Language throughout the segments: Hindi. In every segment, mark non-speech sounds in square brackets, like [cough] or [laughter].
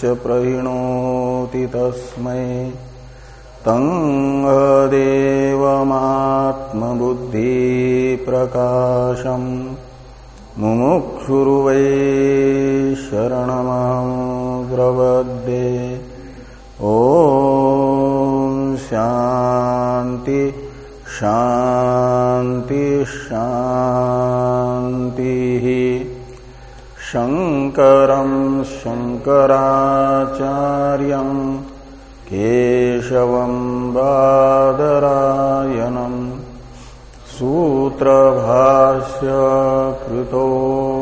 च प्रहिणोति तस्मै तङ्गदेवमात्मबुद्धिप्रकाशम् मुमुक्षुर्वै शरणमद्रवद्ये ॐ शान्ति शान्ति शान्तिः। शङ्करं शङ्कराचार्यम् केशवं बादरायणम् सूत्रभाष्य कृतो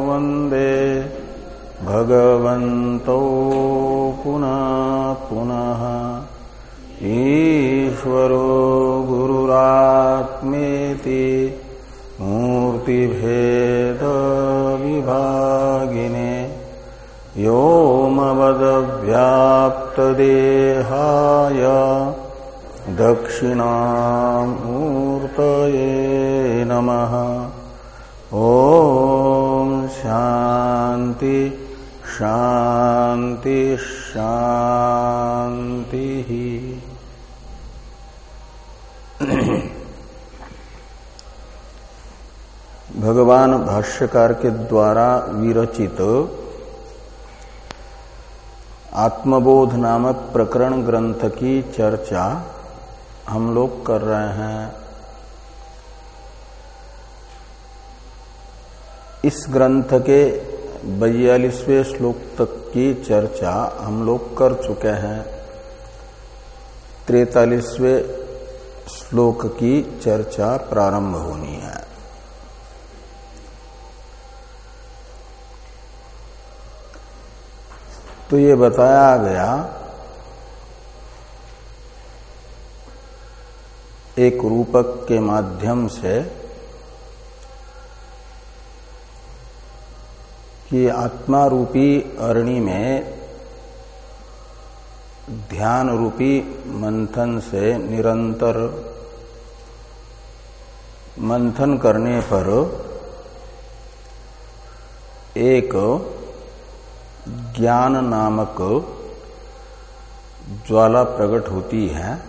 वंदे भगवन्तौ पुनः पुनः ईश्वरो गुरुरात्मेति मूर्तिभेदविभागिने व्योमवदव्याप्तदेहाय दक्षिणामूर्तये नमः। ॐ शान्ति शान्ति शान्तिः। भगवान भाष्यकार के द्वारा विरचित आत्मबोध नामक प्रकरण ग्रंथ की चर्चा हम लोग कर रहे हैं। इस ग्रंथ के बयालीसवें श्लोक तक की चर्चा हम लोग कर चुके हैं। त्रेतालीसवें श्लोक की चर्चा प्रारंभ होनी है। तो ये बताया गया, एक रूपक के माध्यम से कि आत्मा रूपी अरणि में ध्यान रूपी मंथन से निरंतर मंथन करने पर एक ज्ञान नामक ज्वाला प्रकट होती है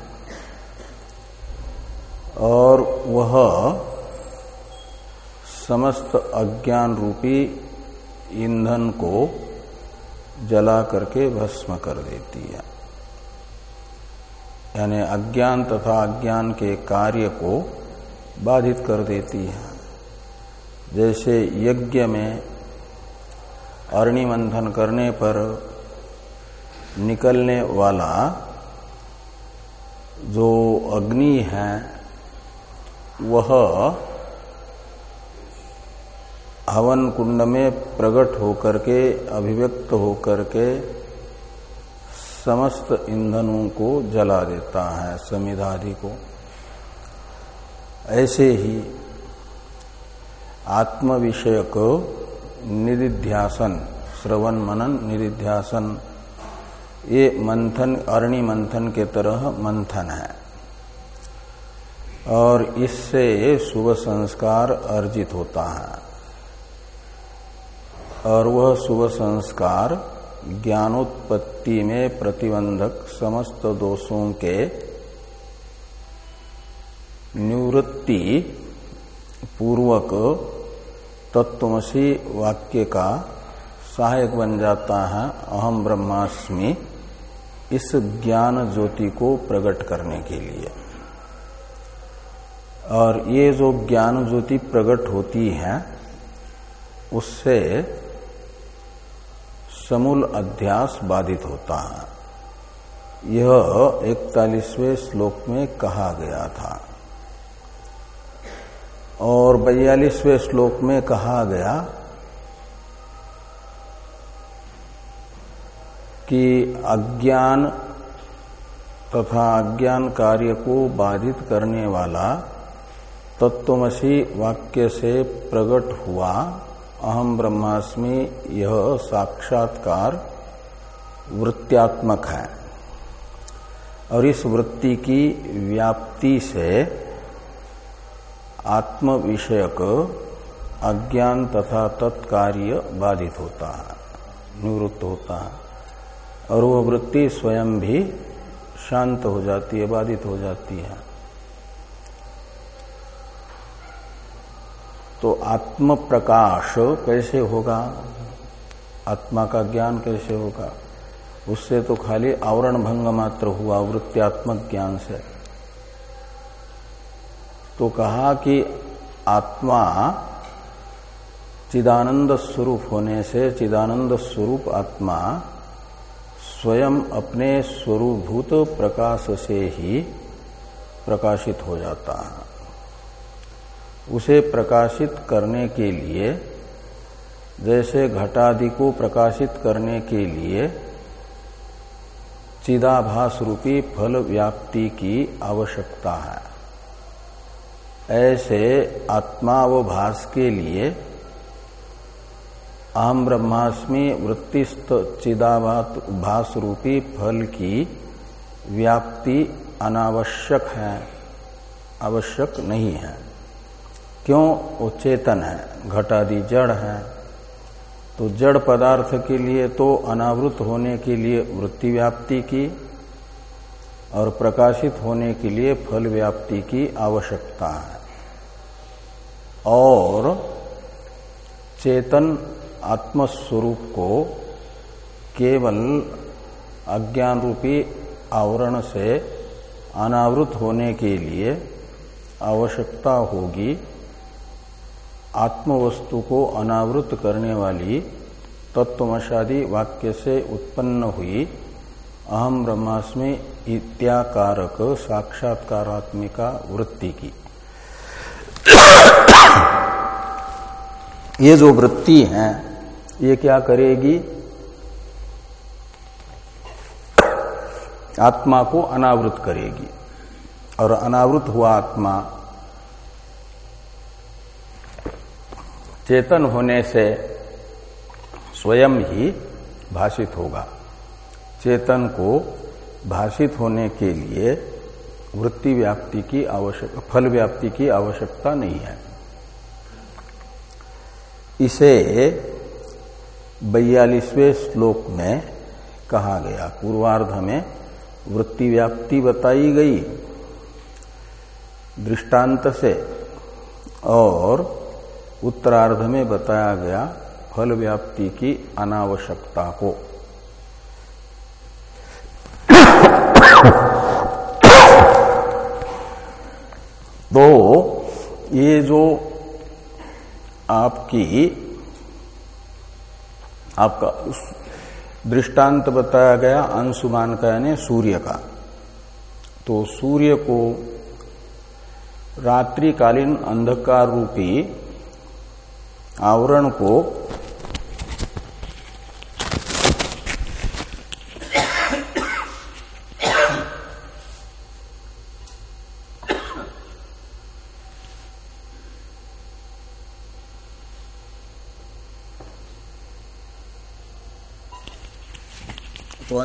और वह समस्त अज्ञान रूपी ईंधन को जला करके भस्म कर देती है। यानी अज्ञान तथा अज्ञान के कार्य को बाधित कर देती है। जैसे यज्ञ में अरणि मंथन करने पर निकलने वाला जो अग्नि है, वह हवन कुंड में प्रकट होकर के, अभिव्यक्त होकर के समस्त ईंधनों को जला देता है, समिधादि को। ऐसे ही आत्म विषयक निधिध्यासन श्रवण मनन निधिध्यासन ये मंथन, अरणि मंथन के तरह मंथन है। और इससे शुभ संस्कार अर्जित होता है। और वह शुभ संस्कार ज्ञानोत्पत्ति में प्रतिबंधक समस्त दोषों के निवृत्ति पूर्वक तत्वमसी वाक्य का सहायक बन जाता है अहम ब्रह्मास्मि इस ज्ञान ज्योति को प्रकट करने के लिए। और ये जो ज्ञान ज्योति प्रकट होती है, उससे समूल अध्यास बाधित होता है। यह इकतालीसवें श्लोक में कहा गया था। और बयालीसवें श्लोक में कहा गया कि अज्ञान तथा अज्ञान कार्य को बाधित करने वाला तत्वमसी वाक्य से प्रकट हुआ। अहम ब्रह्मास्मि, यह साक्षात्कार वृत्त्यात्मक है। और इस वृत्ति की व्याप्ति से आत्म विषयक अज्ञान तथा तत्कार्य बाधित होता है, निवृत्त होता है। और वह वृत्ति स्वयं भी शांत हो जाती है, बाधित हो जाती है। तो आत्म प्रकाश कैसे होगा? आत्मा का ज्ञान कैसे होगा? उससे तो खाली आवरण भंग मात्र हुआ, वृत्त्यात्मक ज्ञान से। तो कहा कि आत्मा चिदानंद स्वरूप होने से चिदानंद स्वरूप आत्मा स्वयं अपने स्वरूभूत प्रकाश से ही प्रकाशित हो जाता है। उसे प्रकाशित करने के लिए, जैसे घटादि को प्रकाशित करने के लिए चिदाभास रूपी फल व्याप्ति की आवश्यकता है। ऐसे आत्मा व भास के लिए अहम ब्रह्मास्मि वृत्तिस्त चिदावात भास रूपी फल की व्याप्ति अनावश्यक है, आवश्यक नहीं है। क्यों? वो चेतन है, घटादि जड़ है। तो जड़ पदार्थ के लिए तो अनावृत होने के लिए वृत्ति व्याप्ति की और प्रकाशित होने के लिए फल व्याप्ति की आवश्यकता है। और चेतन आत्मस्वरूप को केवल अज्ञान रूपी आवरण से अनावृत होने के लिए आवश्यकता होगी, आत्मवस्तु को अनावृत करने वाली तत्वमशादी वाक्य से उत्पन्न हुई अहम ब्रह्मास्मि इत्याकारक साक्षात्कारात्मिका वृत्ति की। ये जो वृत्ति है, ये क्या करेगी? आत्मा को अनावृत करेगी। और अनावृत हुआ आत्मा चेतन होने से स्वयं ही भाषित होगा। चेतन को भाषित होने के लिए वृत्ति व्याप्ति की आवश्यक, फल व्याप्ति की आवश्यकता नहीं है। इसे बयालीसवें श्लोक में कहा गया। पूर्वार्ध में वृत्ति व्याप्ति बताई गई दृष्टांत से और उत्तरार्ध में बताया गया फल व्याप्ति की अनावश्यकता को। [coughs] तो ये जो आपकी आपका दृष्टांत बताया गया अंशुमान का, यानी सूर्य का। तो सूर्य को रात्रिकालीन अंधकार रूपी आवरण को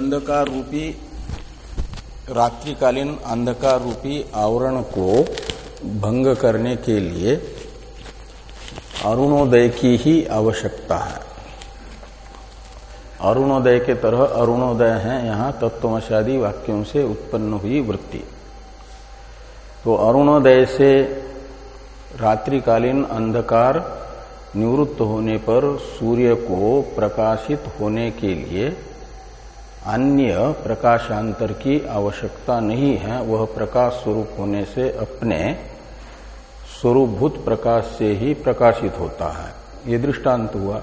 अंधकार रूपी रात्रिकालीन अंधकार रूपी आवरण को भंग करने के लिए अरुणोदय की ही आवश्यकता है। अरुणोदय के तरह अरुणोदय है यहाँ तत्वशादी वाक्यों से उत्पन्न हुई वृत्ति। तो अरुणोदय से रात्रिकालीन अंधकार निवृत्त होने पर सूर्य को प्रकाशित होने के लिए अन्य प्रकाशांतर की आवश्यकता नहीं है, वह प्रकाश स्वरूप होने से अपने स्वरूपभूत प्रकाश से ही प्रकाशित होता है। ये दृष्टांत हुआ।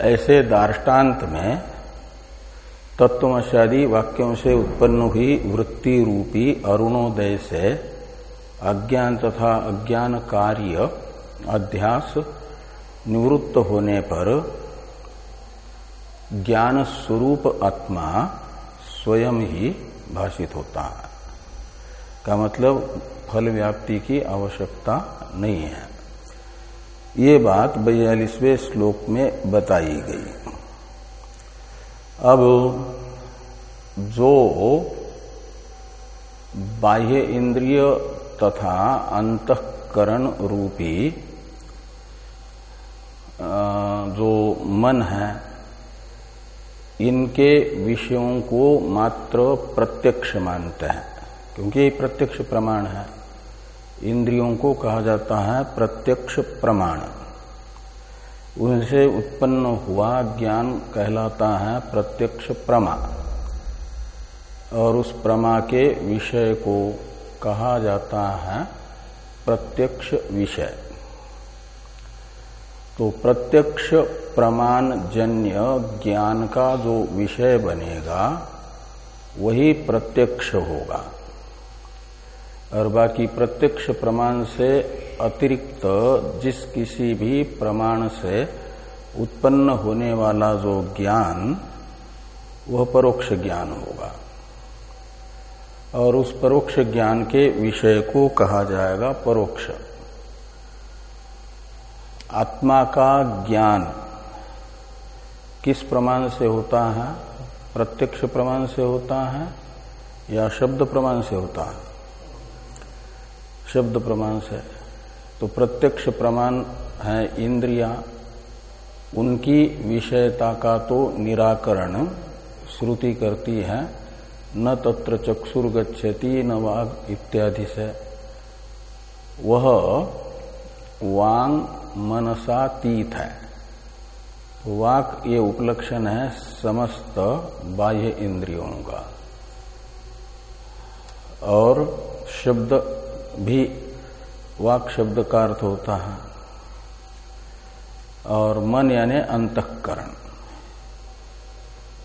ऐसे दार्टान्त में तत्वशादी वाक्यों से उत्पन्न हुई वृत्ति रूपी अरुणोदय से अज्ञान तथा अज्ञान कार्य अध्यास निवृत्त होने पर ज्ञान स्वरूप आत्मा स्वयं ही भाषित होता है। का मतलब फल व्याप्ति की आवश्यकता नहीं है। ये बात बयालीसवें श्लोक में बताई गई। अब जो बाह्य इंद्रिय तथा अंतकरण रूपी जो मन है इनके विषयों को मात्र प्रत्यक्ष मानते हैं, क्योंकि ये प्रत्यक्ष प्रमाण है। इंद्रियों को कहा जाता है प्रत्यक्ष प्रमाण। उनसे उत्पन्न हुआ ज्ञान कहलाता है प्रत्यक्ष प्रमा। और उस प्रमा के विषय को कहा जाता है प्रत्यक्ष विषय। तो प्रत्यक्ष प्रमाण जन्य ज्ञान का जो विषय बनेगा, वही प्रत्यक्ष होगा। और बाकी प्रत्यक्ष प्रमाण से अतिरिक्त जिस किसी भी प्रमाण से उत्पन्न होने वाला जो ज्ञान, वह परोक्ष ज्ञान होगा। और उस परोक्ष ज्ञान के विषय को कहा जाएगा परोक्ष। आत्मा का ज्ञान किस प्रमाण से होता है? प्रत्यक्ष प्रमाण से होता है या शब्द प्रमाण से होता है? शब्द प्रमाण से। तो प्रत्यक्ष प्रमाण है इंद्रिया। उनकी विषयता का तो निराकरण श्रुति करती है। न तत्र चक्षुर्गछति न वाघ इत्यादि से। वह वांग मनसातीत है। तो वाक ये उपलक्षण है समस्त बाह्य इंद्रियों का। और शब्द भी वाक शब्द का अर्थ होता है। और मन यानी अंतकरण।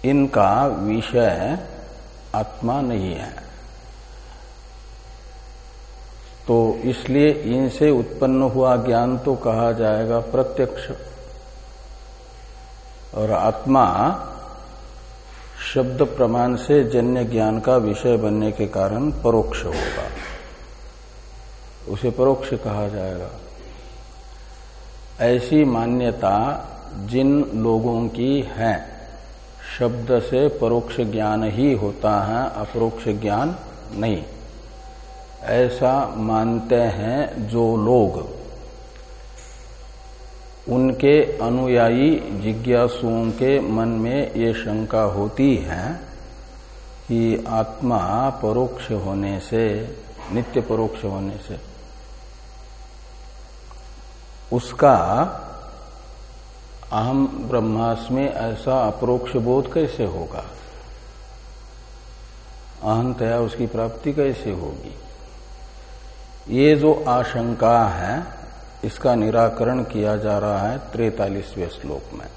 इनका विषय आत्मा नहीं है। तो इसलिए इनसे उत्पन्न हुआ ज्ञान तो कहा जाएगा प्रत्यक्ष। और आत्मा शब्द प्रमाण से जन्य ज्ञान का विषय बनने के कारण परोक्ष होगा। उसे परोक्ष कहा जाएगा। ऐसी मान्यता जिन लोगों की है, शब्द से परोक्ष ज्ञान ही होता है, अपरोक्ष ज्ञान नहीं। ऐसा मानते हैं जो लोग उनके अनुयायी जिज्ञासुओं के मन में ये शंका होती है कि आत्मा परोक्ष होने से, नित्य परोक्ष होने से, उसका अहम ब्रह्मास्मि ऐसा अपरोक्ष बोध कैसे होगा? अहंतया उसकी प्राप्ति कैसे होगी? ये जो आशंका है, इसका निराकरण किया जा रहा है त्रेतालीसवें श्लोक में।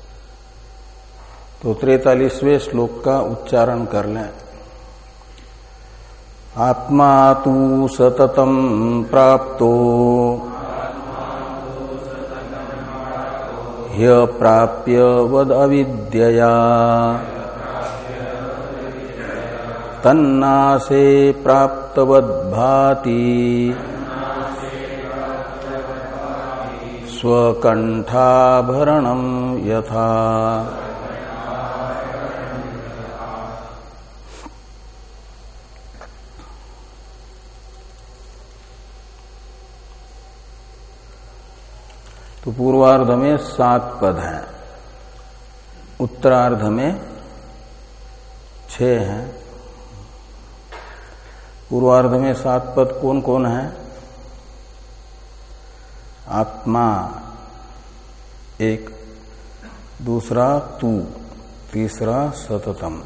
तो त्रेतालीसवें श्लोक का उच्चारण कर लें। आत्मा तू सततम प्राप्तो। ह्यप्राप्य वद अविद्यया। तन्नासे प्राप्तवद्भाति। स्वकंठाभरणम यथा। तो पूर्वार्ध में सात पद हैं। उत्तरार्ध में छह हैं। पूर्वार्ध में सात पद कौन कौन है? आत्मा एक, दूसरा तू, तीसरा सततम।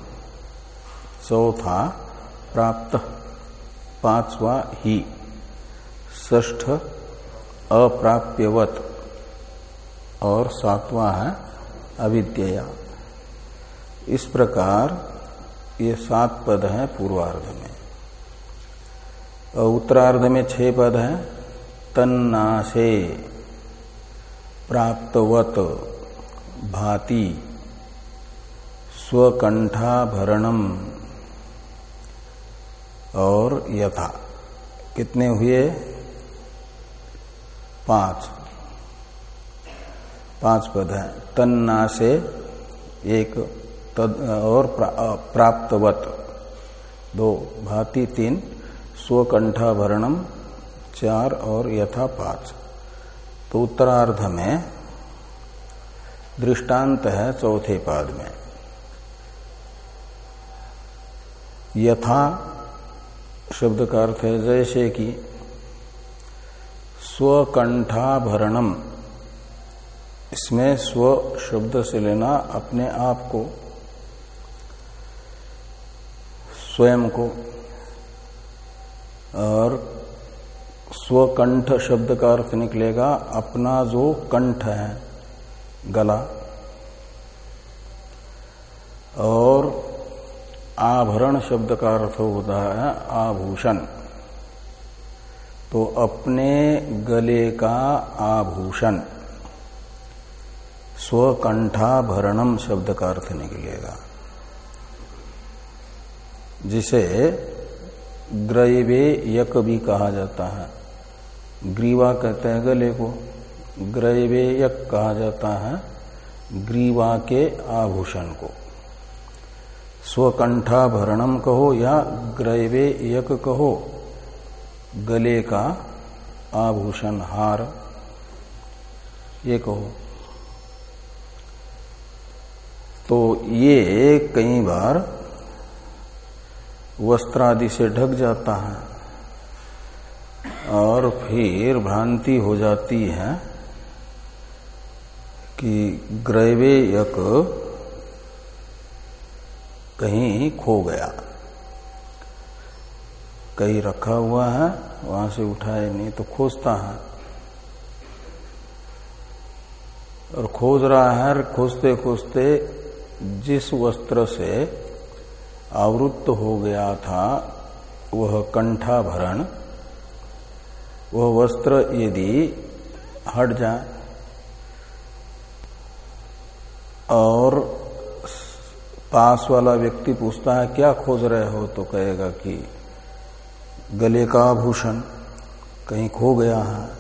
चौथा प्राप्त, पांचवा ही। ष्ठ अप्राप्यवत। और सातवां है अविद्या इस प्रकार ये सात पद हैं पूर्वार्ध में। उत्तरार्ध में छह पद हैं। तन्नाशे प्राप्तवत भाति स्वकंठाभरणम। और यथा। कितने हुए? पाँच। पाँच पद है। तन्ना से एक तद और प्रा, प्राप्तवत। दो। भांति तीन। स्वकंठाभरणम। चार और यथा पाँच। तो उत्तरार्ध में दृष्टांत है चौथे पाद में। यथा शब्द का अर्थ है जैसे कि स्वकंठाभरणम, इसमें स्व शब्द से लेना अपने आप को, स्वयं को, और स्वकंठ शब्द का अर्थ निकलेगा, अपना जो कंठ है, गला, और आभरण शब्द का अर्थ होता है आभूषण। तो अपने गले का आभूषण, स्वकंठाभरणम शब्द का अर्थ निकलेगा, जिसे ग्रैवे यक भी कहा जाता है। ग्रीवा कहते हैं गले को। ग्रैवे यक कहा जाता है, ग्रीवा के आभूषण को। स्वकंठाभरणम कहो या ग्रैवे यक कहो, गले का आभूषण, हार, ये कहो। तो ये कई बार वस्त्र आदि से ढक जाता है। और फिर भ्रांति हो जाती है कि ग्रैवेयक कहीं खो गया। कहीं रखा हुआ है, वहाँ से उठाए नहीं तो खोजता है। और खोज रहा है खोजते खोजते जिस वस्त्र से आवृत्त हो गया था, वह कंठाभरण वह वस्त्र यदि हट जाए और पास वाला व्यक्ति पूछता है, क्या खोज रहे हो? तो कहेगा कि, गले का आभूषण कहीं खो गया है।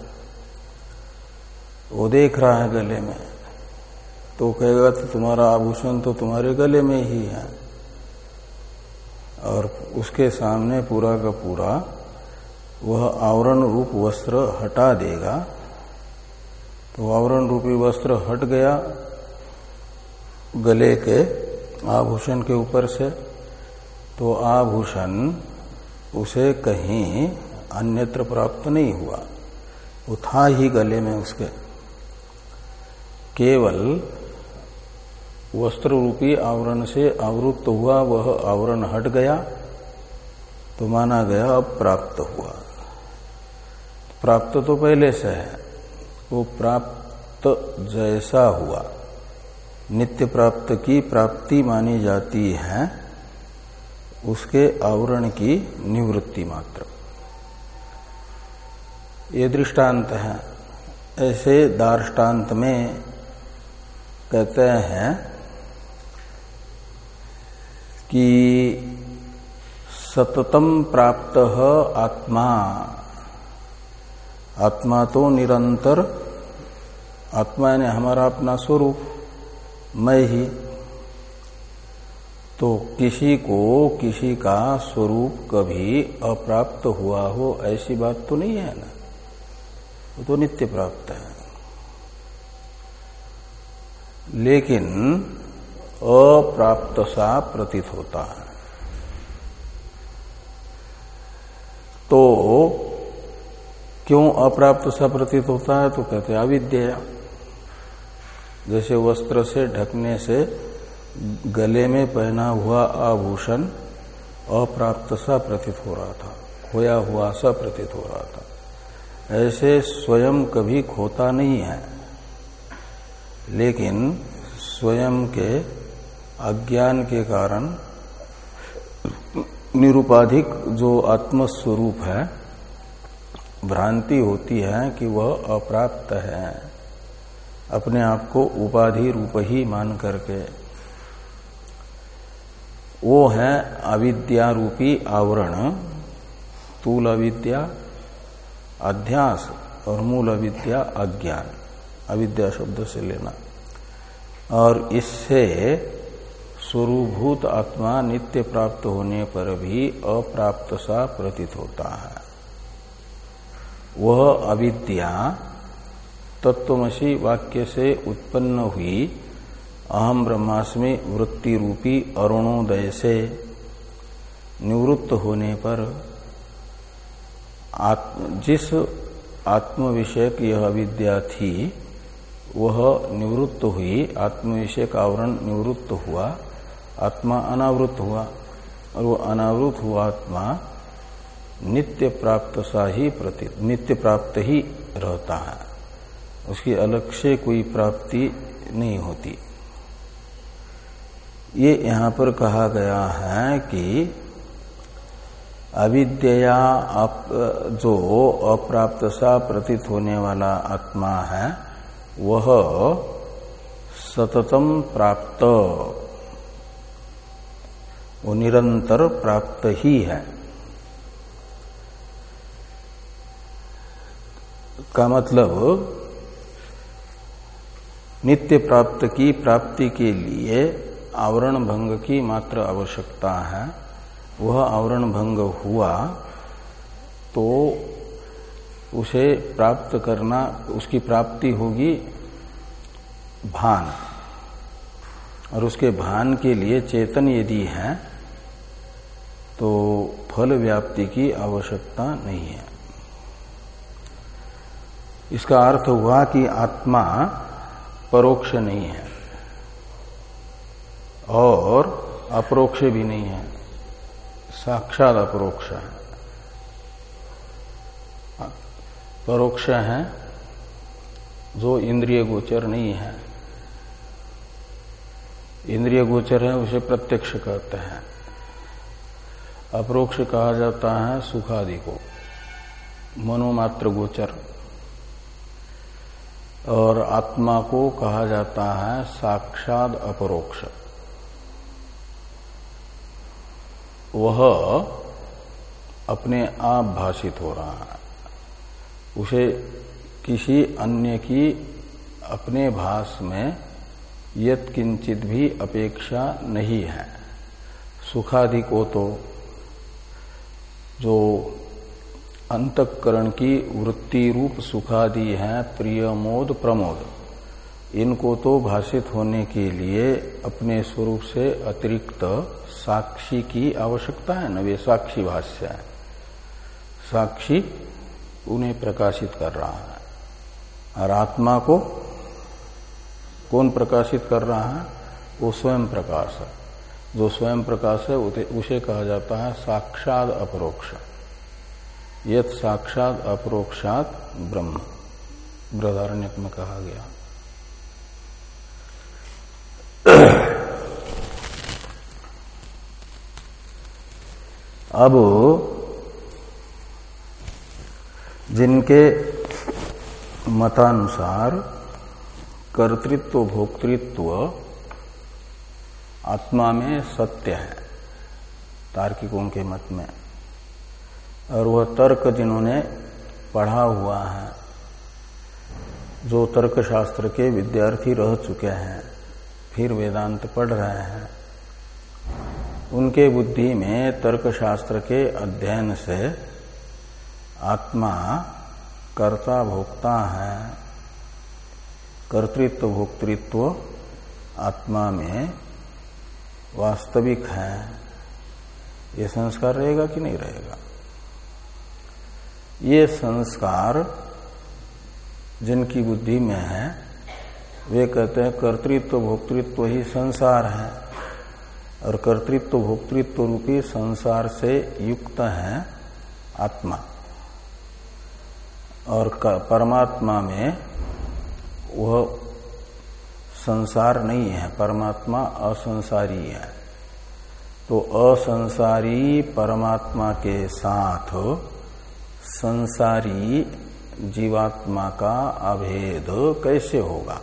वो देख रहा है गले में। तो कहेगा तो तुम्हारा आभूषण तो तुम्हारे गले में ही है। और उसके सामने पूरा का पूरा वह आवरण रूप वस्त्र हटा देगा। तो आवरण रूपी वस्त्र हट गया गले के आभूषण के ऊपर से। तो आभूषण उसे कहीं अन्यत्र प्राप्त नहीं हुआ। वो था ही गले में उसके। केवल वस्त्र रूपी आवरण से आवृत्त हुआ, वह आवरण हट गया। तो माना गया अब प्राप्त हुआ। प्राप्त तो पहले से है। वो प्राप्त जैसा हुआ। नित्य प्राप्त की प्राप्ति मानी जाती है, उसके आवरण की निवृत्ति मात्र। ये दृष्टांत है। ऐसे दार्टान्त में कहते हैं कि सततम प्राप्त आत्मा आत्मा तो निरंतर, आत्मा ने हमारा अपना स्वरूप, मैं ही। तो किसी को किसी का स्वरूप कभी अप्राप्त हुआ हो, ऐसी बात तो नहीं है ना? वो तो नित्य प्राप्त है। लेकिन अप्राप्त सा प्रतीत होता है। तो क्यों अप्राप्त सा प्रतीत होता है? तो कहते हैं, अविद्या। जैसे वस्त्र से ढकने से गले में पहना हुआ आभूषण अप्राप्त सा प्रतीत हो रहा था, खोया हुआ सा प्रतीत हो रहा था। ऐसे स्वयं कभी खोता नहीं है। लेकिन स्वयं के अज्ञान के कारण निरुपाधिक जो आत्मस्वरूप है भ्रांति होती है कि वह अप्राप्त है। अपने आप को उपाधि रूप ही मान करके। वो है अविद्या रूपी आवरण तूल अविद्या, अध्यास और मूल अविद्या अज्ञान। अविद्या शब्द से लेना। और इससे स्वरूभूत आत्मा नित्य प्राप्त होने पर भी अप्राप्त सा प्रतीत होता है। वह अविद्या तत्वमसी वाक्य से उत्पन्न हुई अहम ब्रह्मास्मि वृत्ति रूपी अरुणोदय से निवृत्त होने पर आत्म, जिस आत्म विषयक यह विद्या थी वह निवृत्त हुई। आत्म विषयक आवरण निवृत्त हुआ आत्मा अनावृत हुआ और वो अनावृत हुआ आत्मा नित्य प्राप्त सा ही प्रति, नित्य प्राप्त ही रहता है। उसकी अलग से कोई प्राप्ति नहीं होती। ये यहाँ पर कहा गया है कि अविद्या जो अप्राप्त सा प्रतीत होने वाला आत्मा है, वह सततम प्राप्त, वो निरंतर प्राप्त ही है। का मतलब नित्य प्राप्त की प्राप्ति के लिए आवरण भंग की मात्र आवश्यकता है। वह आवरण भंग हुआ तो उसे प्राप्त करना, उसकी प्राप्ति होगी भान। और उसके भान के लिए चेतन यदि है तो फल व्याप्ति की आवश्यकता नहीं है। इसका अर्थ हुआ कि आत्मा परोक्ष नहीं है और अप्रोक्ष भी नहीं है, साक्षात अपरोक्ष है। परोक्ष है जो इंद्रिय गोचर नहीं है। इंद्रिय गोचर है, उसे प्रत्यक्ष कहते हैं। अप्रोक्ष कहा जाता है सुखादि को मनोमात्र गोचर। और आत्मा को कहा जाता है साक्षात अपरोक्ष। वह अपने आप भाषित हो रहा है। उसे किसी अन्य की अपने भाष में यत किंचित भी अपेक्षा नहीं है। सुखादि को तो जो अंतकरण की वृत्ति रूप सुखादि है, प्रिय मोद, प्रमोद। इनको तो भाषित होने के लिए अपने स्वरूप से अतिरिक्त साक्षी की आवश्यकता है, न वे साक्षी भाष्य है। साक्षी उन्हें प्रकाशित कर रहा है। और आत्मा को कौन प्रकाशित कर रहा है? वो स्वयं प्रकाश है। जो स्वयं प्रकाश है, उसे कहा जाता है साक्षात अपरोक्ष। यत साक्षात अपरोक्षात ब्रह्म। बृहदारण्य में कहा गया। अब जिनके मतानुसार कर्तृत्व, भोक्तृत्व आत्मा में सत्य है, तार्किकों के मत में और वह तर्क जिन्होंने पढ़ा हुआ है, जो तर्क शास्त्र के विद्यार्थी रह चुके हैं, फिर वेदांत पढ़ रहे हैं, उनके बुद्धि में तर्क शास्त्र के अध्ययन से आत्मा कर्ता भोक्ता है। कर्तृत्व भोक्तृत्व आत्मा में वास्तविक है। ये संस्कार रहेगा कि नहीं रहेगा? ये संस्कार जिनकी बुद्धि में है, वे कहते हैं कर्तृत्व, भोक्तृत्व ही संसार है। और कर्तृत्व, भोक्तृत्व रूपी संसार से युक्त है आत्मा। और परमात्मा में वह संसार नहीं है, परमात्मा असंसारी है। तो असंसारी परमात्मा के साथ संसारी जीवात्मा का अभेद कैसे होगा?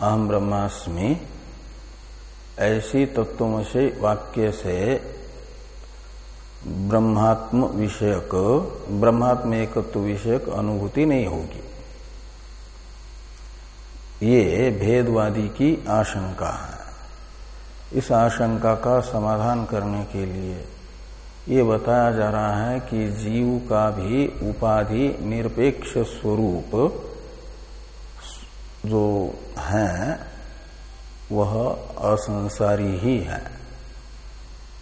अहम ब्रह्मास्मि, ऐसी तत्वमशे वाक्य से ब्रह्मात्म विषयक, ब्रह्मात्म एकत्व विषयक अनुभूति नहीं होगी। ये भेदवादी की आशंका है। इस आशंका का समाधान करने के लिए ये बताया जा रहा है कि जीव का भी उपाधि निरपेक्ष स्वरूप जो है, वह असंसारी ही है।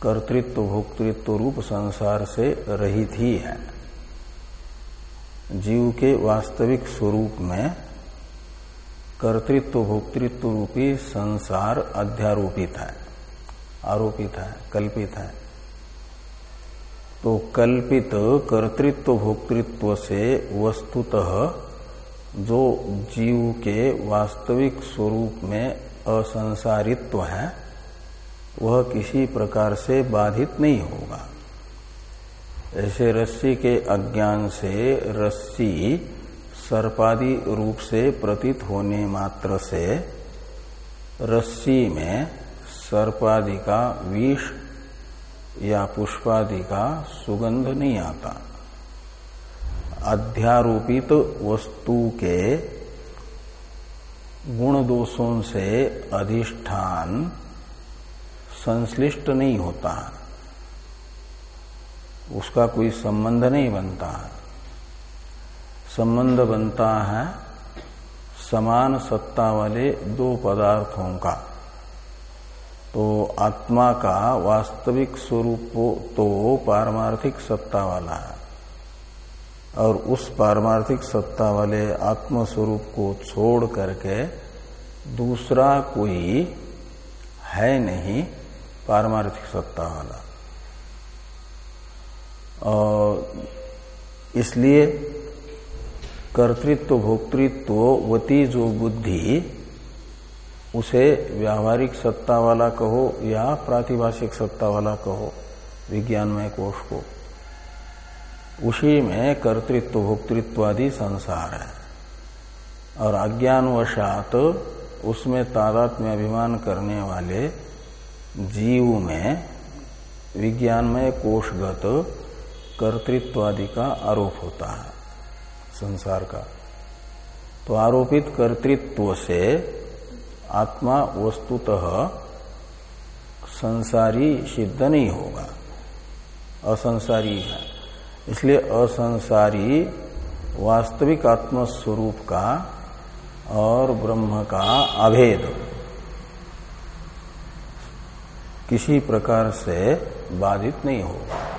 कर्तृत्व, भोक्तृत्व रूप संसार से रहित ही है। जीव के वास्तविक स्वरूप में कर्तृत्व, भोक्तृत्व रूपी संसार अध्यारोपित है, आरोपित है, कल्पित है। तो कल्पित कर्तृत्व भोक्तृत्व से वस्तुतः जो जीव के वास्तविक स्वरूप में असंसारित्व है, वह किसी प्रकार से बाधित नहीं होगा। ऐसे रस्सी के अज्ञान से रस्सी सर्पादि रूप से प्रतीत होने मात्र से रस्सी में सर्पादि का विष या पुष्पादि का सुगंध नहीं आता। अध्यारोपित वस्तु के गुण दोषों से अधिष्ठान संश्लिष्ट नहीं होता। उसका कोई संबंध नहीं बनता। संबंध बनता है समान सत्ता वाले दो पदार्थों का। तो आत्मा का वास्तविक स्वरूप तो पारमार्थिक सत्ता वाला है। और उस पारमार्थिक सत्ता वाले आत्म स्वरूप को छोड़ करके दूसरा कोई है नहीं, पारमार्थिक सत्ता वाला। और इसलिए कर्तृत्व, भोक्तृत्व, वती जो बुद्धि उसे व्यावहारिक सत्ता वाला कहो या प्रातिभाषिक सत्ता वाला कहो, विज्ञानमय कोष को। उसी में कर्तृत्व भोक्तृत्व आदि संसार है। और अज्ञानवशात उसमें तादात में अभिमान करने वाले जीव में विज्ञानमय कोषगत कर्तृत्व आदि का आरोप होता है, संसार का। तो आरोपित कर्तृत्व से आत्मा वस्तुतः संसारी सिद्ध नहीं होगा। असंसारी है। इसलिए असंसारी वास्तविक आत्मस्वरूप का और ब्रह्म का अभेद। किसी प्रकार से बाधित नहीं होगा।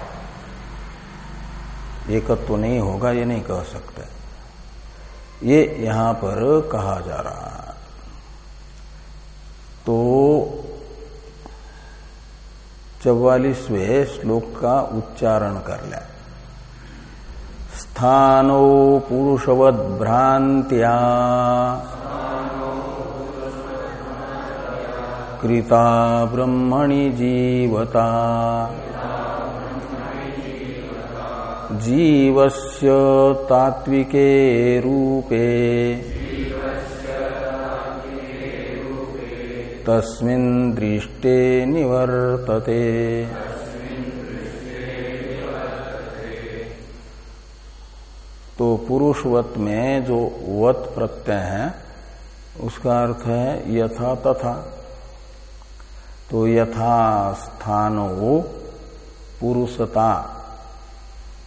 एकत्व तो नहीं होगा, ये नहीं कह सकते। ये यहाँ पर कहा जा रहा है। तो चौवालीसवें श्लोक का उच्चारण कर ले। स्थानो पुरुषवद भ्रांत्या कृता ब्रह्मणि जीवता। जीवस्य तात्विके रूपे। तस्मिन् निवर्तते। तो पुरुषवत में जो वत प्रत्यय है, उसका अर्थ है यथा तथा। तो यथा स्थानो पुरुषता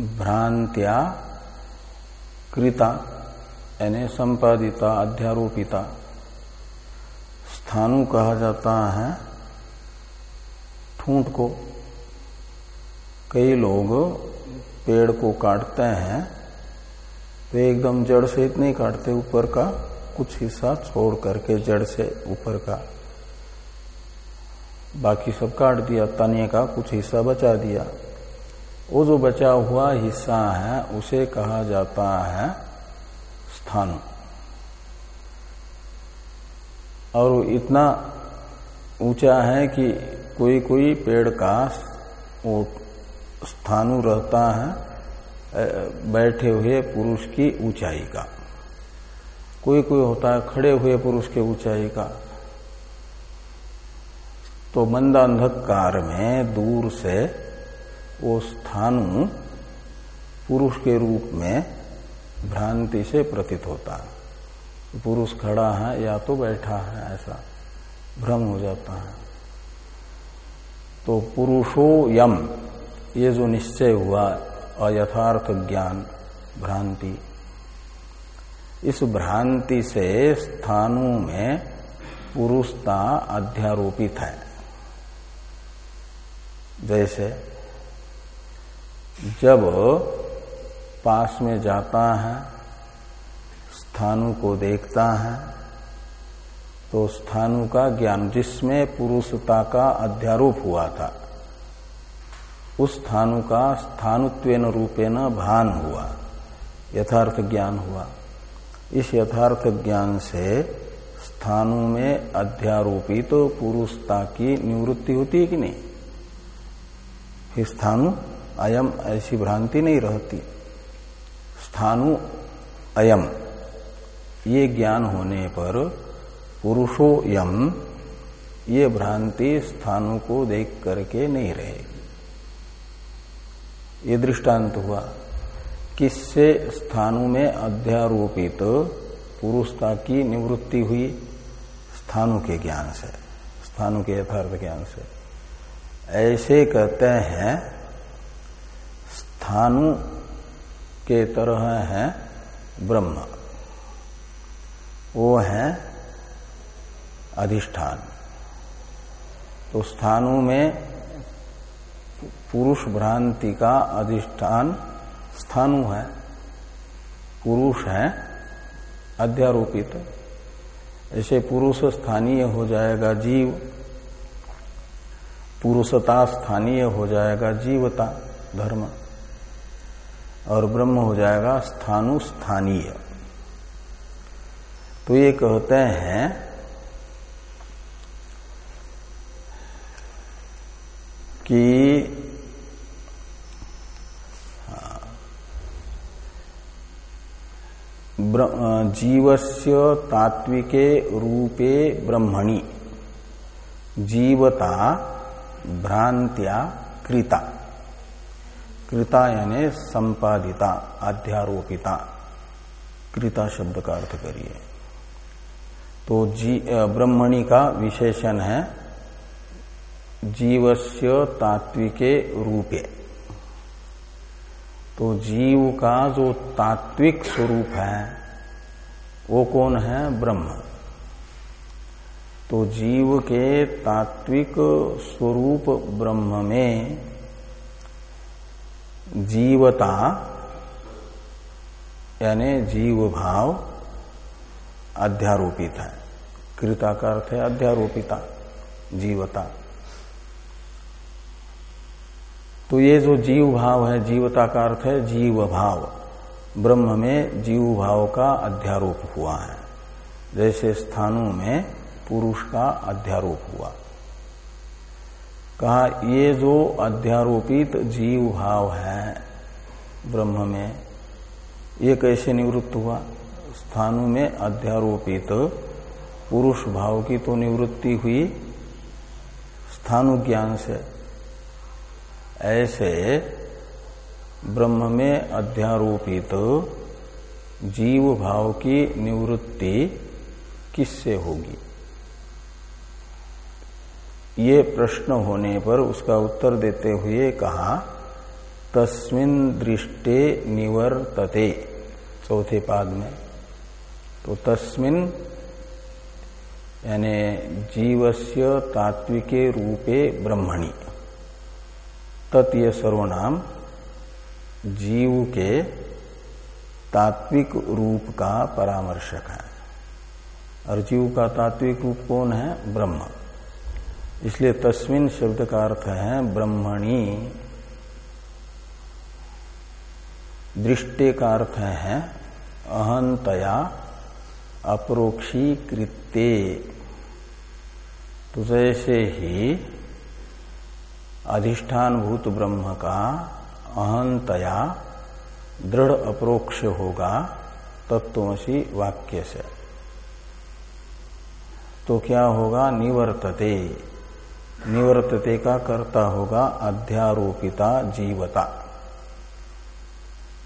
भ्रांत्या कृता, यानी संपादिता, अध्यारोपिता। स्थानु कहा जाता है, ठूंठ को। कई लोग पेड़ को काटते हैं तो एकदम जड़ से नहीं काटते, ऊपर का कुछ हिस्सा छोड़ करके जड़ से ऊपर का। बाकी सब काट दिया तने का कुछ हिस्सा बचा दिया। वो जो बचा हुआ हिस्सा है, उसे कहा जाता है स्थानु। और इतना ऊँचा है कि कोई कोई पेड़ का वो स्थानु रहता है बैठे हुए पुरुष की ऊंचाई का। कोई कोई होता है, खड़े हुए पुरुष के ऊंचाई का। तो मंदांधकार में दूर से वो स्थानु पुरुष के रूप में भ्रांति से प्रतीत होता है। पुरुष खड़ा है या तो बैठा है, ऐसा भ्रम हो जाता है। तो पुरुषो यम, ये जो निश्चय हुआ, अयथार्थ ज्ञान, भ्रांति। इस भ्रांति से स्थानों में पुरुषता अध्यारोपित है। जैसे, जब पास में जाता है स्थानु को देखता है तो स्थानु का ज्ञान जिसमें पुरुषता का अध्यारोप हुआ था, उस स्थानु का स्थानुत्वेन रूपेण भान हुआ, यथार्थ ज्ञान हुआ। इस यथार्थ ज्ञान से स्थानु में अध्यारोपित तो पुरुषता की निवृत्ति होती है कि नहीं? स्थानु अयम ऐसी भ्रांति नहीं रहती। स्थानु अयम ये ज्ञान होने पर पुरुषो यम, ये भ्रांति स्थानु को देख करके नहीं रहेगी। ये दृष्टांत हुआ, किससे स्थानु में अध्यारोपित तो पुरुषता की निवृत्ति हुई? स्थानु के ज्ञान से, स्थानु के यथार्थ ज्ञान से। ऐसे कहते हैं, स्थानु के तरह है ब्रह्म। वो है अधिष्ठान। तो स्थानु में पुरुष भ्रांति का अधिष्ठान स्थानु है। पुरुष है अध्यारोपित। ऐसे पुरुष स्थानीय हो जाएगा जीव। पुरुषता स्थानीय हो जाएगा जीवता, धर्म। और ब्रह्म हो जाएगा स्थानु स्थानीय। तो ये कहते हैं, कि जीवस्य तात्विके रूपे ब्रह्मणि, जीवता भ्रांत्या कृता कृता यानी संपादिता, अध्यारोपिता, कृता शब्द का अर्थ करिए। तो जी ब्रह्मणि का विशेषण है, जीवस्य तात्विके रूपे। तो जीव का जो तात्विक स्वरूप है, वो कौन है? ब्रह्म। तो जीव के तात्विक स्वरूप ब्रह्म में जीवता, यानी जीव भाव अध्यारोपित है। कृता का अर्थ है अध्यारोपिता, जीवता। तो ये जो जीव भाव है, जीवता का अर्थ है जीव भाव ब्रह्म में जीव भाव का अध्यारोप हुआ है। जैसे स्थानों में पुरुष का अध्यारोप हुआ। कहा, ये जो अध्यारोपित जीव भाव है ब्रह्म में, ये कैसे निवृत्त हुआ? स्थानों में अध्यारोपित पुरुष भाव की तो निवृत्ति हुई स्थानु ज्ञान से। ऐसे ब्रह्म में अध्यारोपित जीव भाव की निवृत्ति किससे होगी? ये प्रश्न होने पर उसका उत्तर देते हुए कहा, तस्मिन दृष्टे निवर्तते, चौथे पाद में। तो तस्मिन यानी जीवस्य तात्विके रूपे ब्रह्मणी। तत्य सर्वनाम जीव के तात्विक रूप का परामर्शक है। और जीव का तात्विक रूप कौन है? ब्रह्म। इसलिए तस्मिन शब्द का अर्थ है ब्रह्मणी। दृष्टि का अर्थ है अहंतया अपरोक्षीकृत्य तो जैसे ही अधिष्ठान भूत ब्रह्म का अहंतया दृढ़ अप्रोक्ष होगा तत्वसी वाक्य से। तो क्या होगा? निवर्तते। निवर्तते का कर्ता होगा अध्यारोपिता जीवता।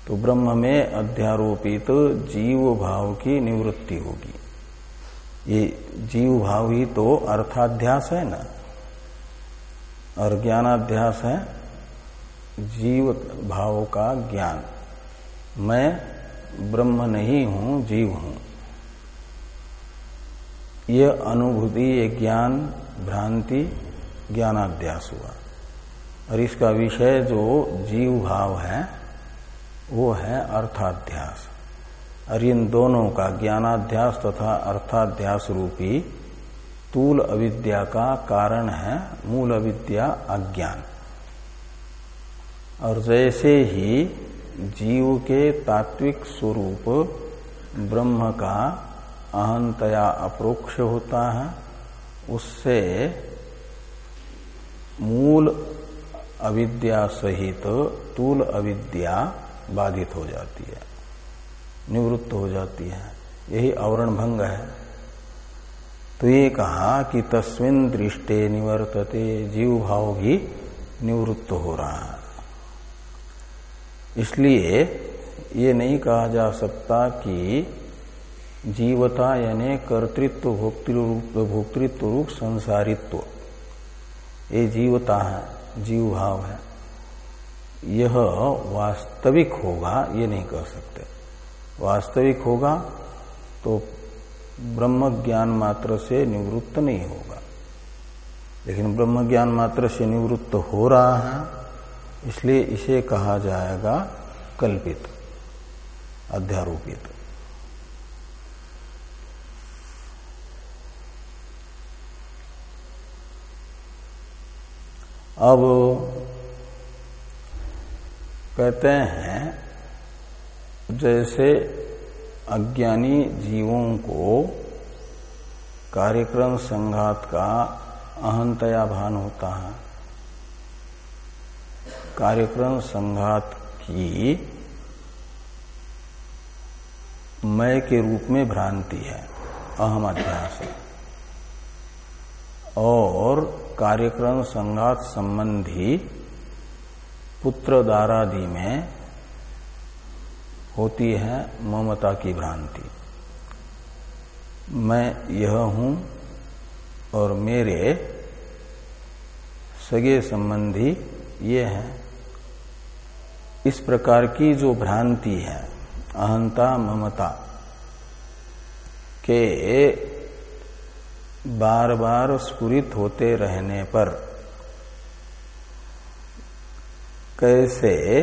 तो ब्रह्म में अध्यारोपित जीव भाव की निवृत्ति होगी। ये जीव भाव ही तो अर्थाध्यास है ना? और ज्ञानाध्यास है जीव भाव का ज्ञान। मैं ब्रह्म नहीं हूँ, जीव हूँ। यह अनुभूति, ये ज्ञान, भ्रांति, ज्ञानाध्यास हुआ। और इसका विषय जो जीव भाव है वो है अर्थाध्यास। और इन दोनों का ज्ञानाध्यास तथा अर्थाध्यास रूपी तूल अविद्या का कारण है मूल अविद्या अज्ञान। और जैसे ही जीव के तात्विक स्वरूप ब्रह्म का अहंतया अप्रोक्ष होता है, उससे मूल अविद्या सहित तूल अविद्या बाधित हो जाती है, निवृत्त हो जाती है। यही आवरण भंग है। तो ये कहा कि तस्विन दृष्टे निवर्तते, जीव भाव भी निवृत्त हो रहा है। इसलिए ये नहीं कहा जा सकता कि जीवता यानी कर्तृत्व भोक्तृत्व भोक्तृत्व रूप संसारित्व। ये जीवता है, जीव भाव है। यह वास्तविक होगा, ये नहीं कह सकते। वास्तविक होगा तो ब्रह्म ज्ञान मात्र से निवृत्त नहीं होगा। लेकिन ब्रह्म ज्ञान मात्र से निवृत्त हो रहा है, इसलिए इसे कहा जाएगा कल्पित, अध्यारोपित। अब कहते हैं, जैसे अज्ञानी जीवों को कार्यक्रम संघात का अहंतया भान होता है। कार्यक्रम संघात की मय के रूप में भ्रांति है, अहम अध्यास और कार्यक्रम संघात संबंधी पुत्र दारादि में होती है ममता की भ्रांति। मैं यह हूँ और मेरे सगे संबंधी ये हैं। इस प्रकार की जो भ्रांति है, अहंता ममता, के बार बार स्फुरित होते रहने पर कैसे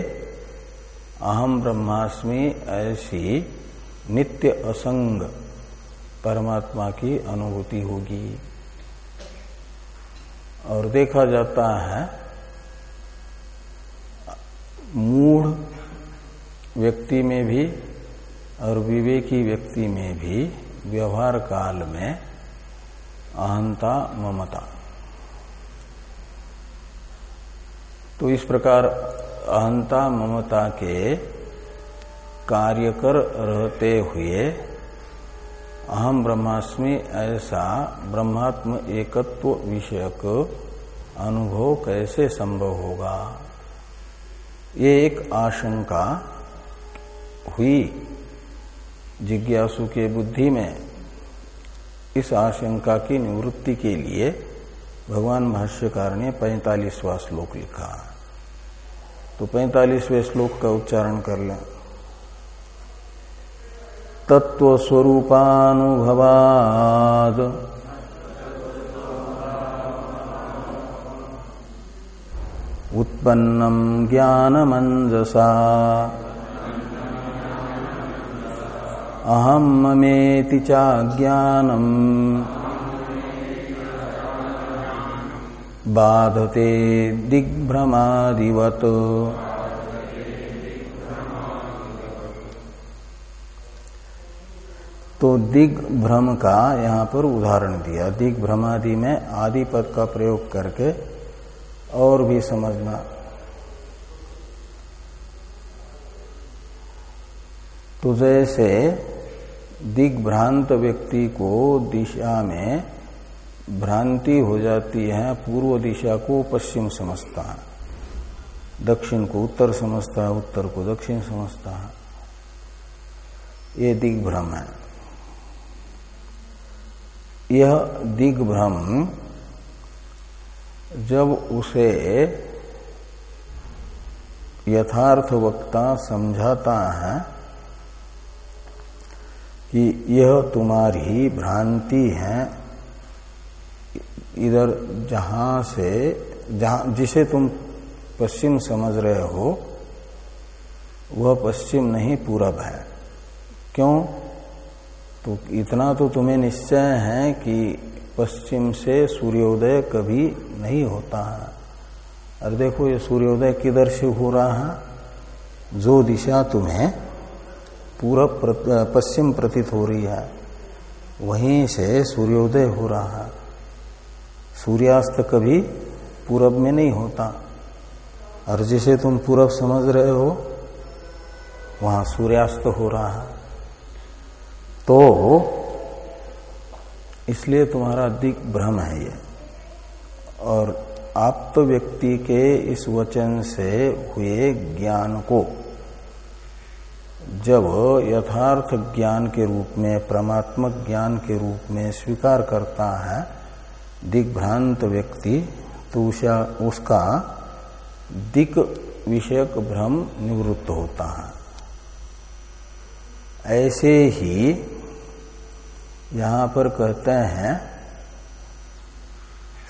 अहम ब्रह्मास्मि ऐसी नित्य असंग परमात्मा की अनुभूति होगी? और देखा जाता है, मूढ़ व्यक्ति में भी और विवेकी व्यक्ति में भी व्यवहार काल में अहंता ममता। तो इस प्रकार अहंता ममता के कार्य कर रहते हुए अहम ब्रह्मास्मि ऐसा ब्रह्मात्म एकत्व विषयक अनुभव कैसे संभव होगा? ये एक आशंका हुई जिज्ञासु के बुद्धि में इस आशंका की निवृत्ति के लिए। भगवान भाष्यकार ने पैंतालीसवा श्लोक लिखा। तो पैंतालीसवें श्लोक का उच्चारण कर लें। तत्व स्वरूपानुभवाद उत्पन्नम ज्ञानमंजसा अहम मेति चा चाज्ञानम। बाधते दिग्भ्रमादिवत। तो दिग्भ्रम का यहाँ पर उदाहरण दिया। दिग्भ्रमादि में आदि पद का प्रयोग करके और भी समझना। तो जैसे दिग्भ्रांत व्यक्ति को दिशा में भ्रांति हो जाती है, पूर्व दिशा को पश्चिम समझता है। दक्षिण को उत्तर समझता है, उत्तर को दक्षिण समझता है। ये दिग्भ्रम है। यह दिग्भ्रम जब उसे यथार्थ वक्ता समझाता है कि यह तुम्हारी भ्रांति है इधर जहाँ से, जहाँ, जिसे तुम पश्चिम समझ रहे हो, वह पश्चिम नहीं, पूरब है। क्यों? तो इतना तो तुम्हें निश्चय है कि पश्चिम से सूर्योदय कभी नहीं होता है। अरे देखो, ये सूर्योदय किधर से हो रहा है? जो दिशा तुम्हें पूरब पश्चिम प्रतीत हो रही है, वहीं से सूर्योदय हो रहा है। सूर्यास्त कभी पूरब में नहीं होता। और जिसे तुम पूरब समझ रहे हो, वहाँ सूर्यास्त हो रहा है। तो इसलिए तुम्हारा दिक भ्रम है ये। और आप तो व्यक्ति के इस वचन से हुए ज्ञान को, जब यथार्थ ज्ञान के रूप में, परमात्मक ज्ञान के रूप में स्वीकार करता है दिग्भ्रांत व्यक्ति तो उसका दिक विषयक भ्रम निवृत्त होता है। ऐसे ही यहाँ पर कहते हैं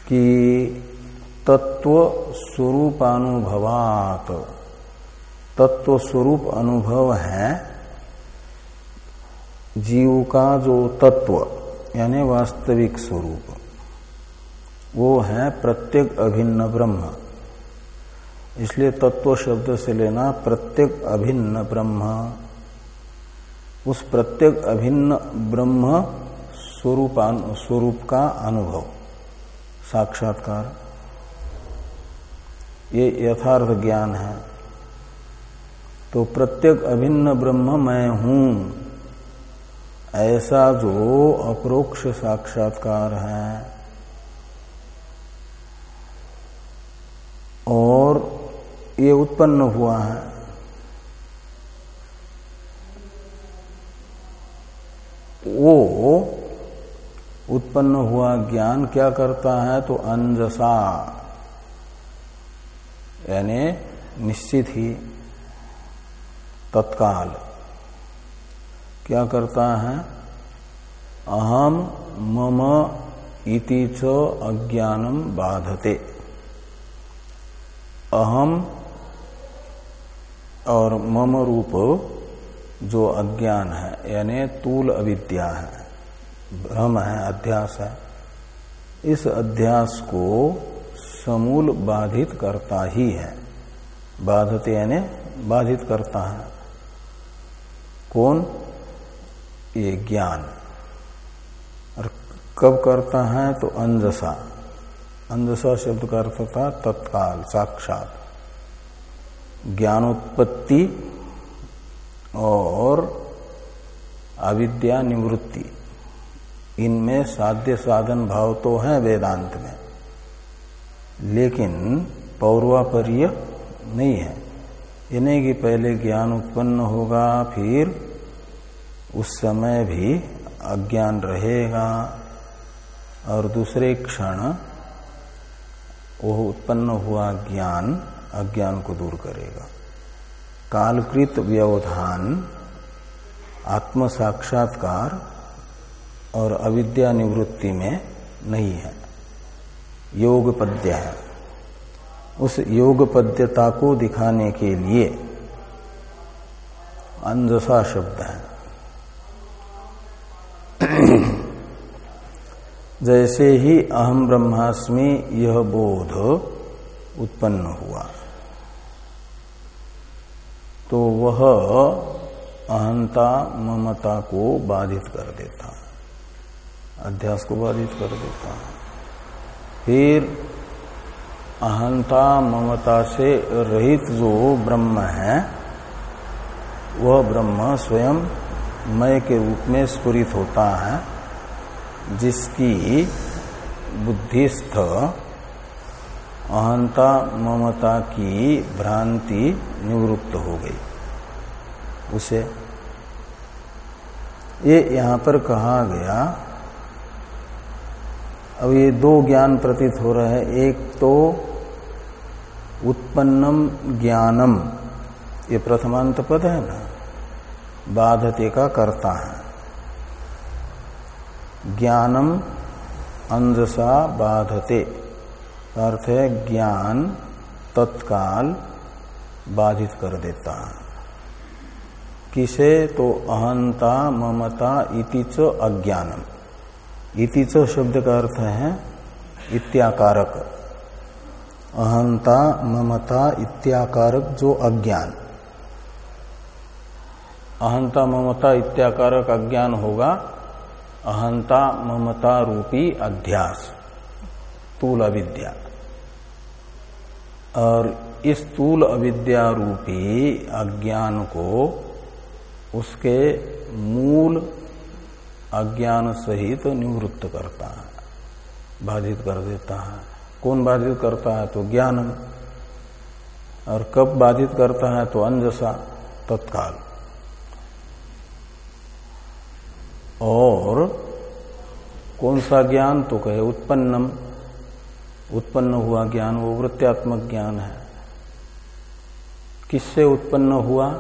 कि तत्व स्वरूपानुभवात। तत्व स्वरूप अनुभव है जीव का जो तत्व, यानी वास्तविक स्वरूप। वो है प्रत्येक अभिन्न ब्रह्म। इसलिए तत्व शब्द से लेना प्रत्येक अभिन्न ब्रह्म। उस प्रत्येक अभिन्न ब्रह्म स्वरूपान, स्वरूप का अनुभव, साक्षात्कार। ये यथार्थ ज्ञान है। तो प्रत्येक अभिन्न ब्रह्म मैं हूँ। ऐसा जो अप्रोक्ष साक्षात्कार है। और ये उत्पन्न हुआ है। वो उत्पन्न हुआ ज्ञान क्या करता है? तो अंजसा। यानी निश्चित ही तत्काल। क्या करता है? अहम मम इति च अज्ञानम बाधते। अहम और मम रूप जो अज्ञान है, यानी तूल अविद्या है, भ्रम है, अध्यास है, इस अध्यास को समूल बाधित करता ही है। बाधते यानी बाधित करता है। कौन? ये ज्ञान। और कब करता है? तो अंजसा। अंजसा शब्द का अर्थ था तत्काल, साक्षात। ज्ञानोत्पत्ति और अविद्या निवृत्ति। इनमें साध्य साधन भाव तो है वेदांत में। लेकिन पौर्वापर्य नहीं है। ये नहीं कि पहले ज्ञान उत्पन्न होगा, फिर उस समय भी अज्ञान रहेगा। और दूसरे क्षण वो उत्पन्न हुआ ज्ञान, अज्ञान को दूर करेगा। कालकृत व्यवधान आत्म साक्षात्कार और अविद्या निवृत्ति में नहीं है। योग पद्य है उस योग पद्यता को दिखाने के लिए अंजसा शब्द है। जैसे ही अहम ब्रह्मास्मि यह बोध उत्पन्न हुआ तो वह अहंता ममता को बाधित कर देता, अध्यास को बाधित कर देता। फिर अहंता ममता से रहित जो ब्रह्म है, वह ब्रह्म स्वयं मय के रूप में स्फुरित होता है। जिसकी बुद्धिस्थ अहंता ममता की भ्रांति निवृत्त हो गई। उसे ये यहाँ पर कहा गया, अब ये दो ज्ञान प्रतीत हो रहे हैं। एक तो उत्पन्नम ज्ञानम, ये प्रथमांत पद है ना, बाधते का करता है। ज्ञानम अंधसा बाधते। अर्थ है ज्ञान तत्काल बाधित कर देता। किसे तो अहंता ममता इति च अज्ञानम। इति च शब्द का अर्थ है इत्याकारक। अहंता ममता इत्याकारक जो अज्ञान। अहंता ममता इत्याकारक अज्ञान होगा अहंता ममता रूपी अध्यास तूल अविद्या। और इस तूल अविद्या रूपी अज्ञान को उसके मूल अज्ञान सहित निवृत्त करता है, बाधित कर देता है। कौन बाधित करता है? तो ज्ञान। और कब बाधित करता है? तो अंजसा, तत्काल। और कौन सा ज्ञान? तो कहे उत्पन्नम। उत्पन्न हुआ ज्ञान, वो वृत्त्यात्मक ज्ञान है। किससे उत्पन्न हुआ?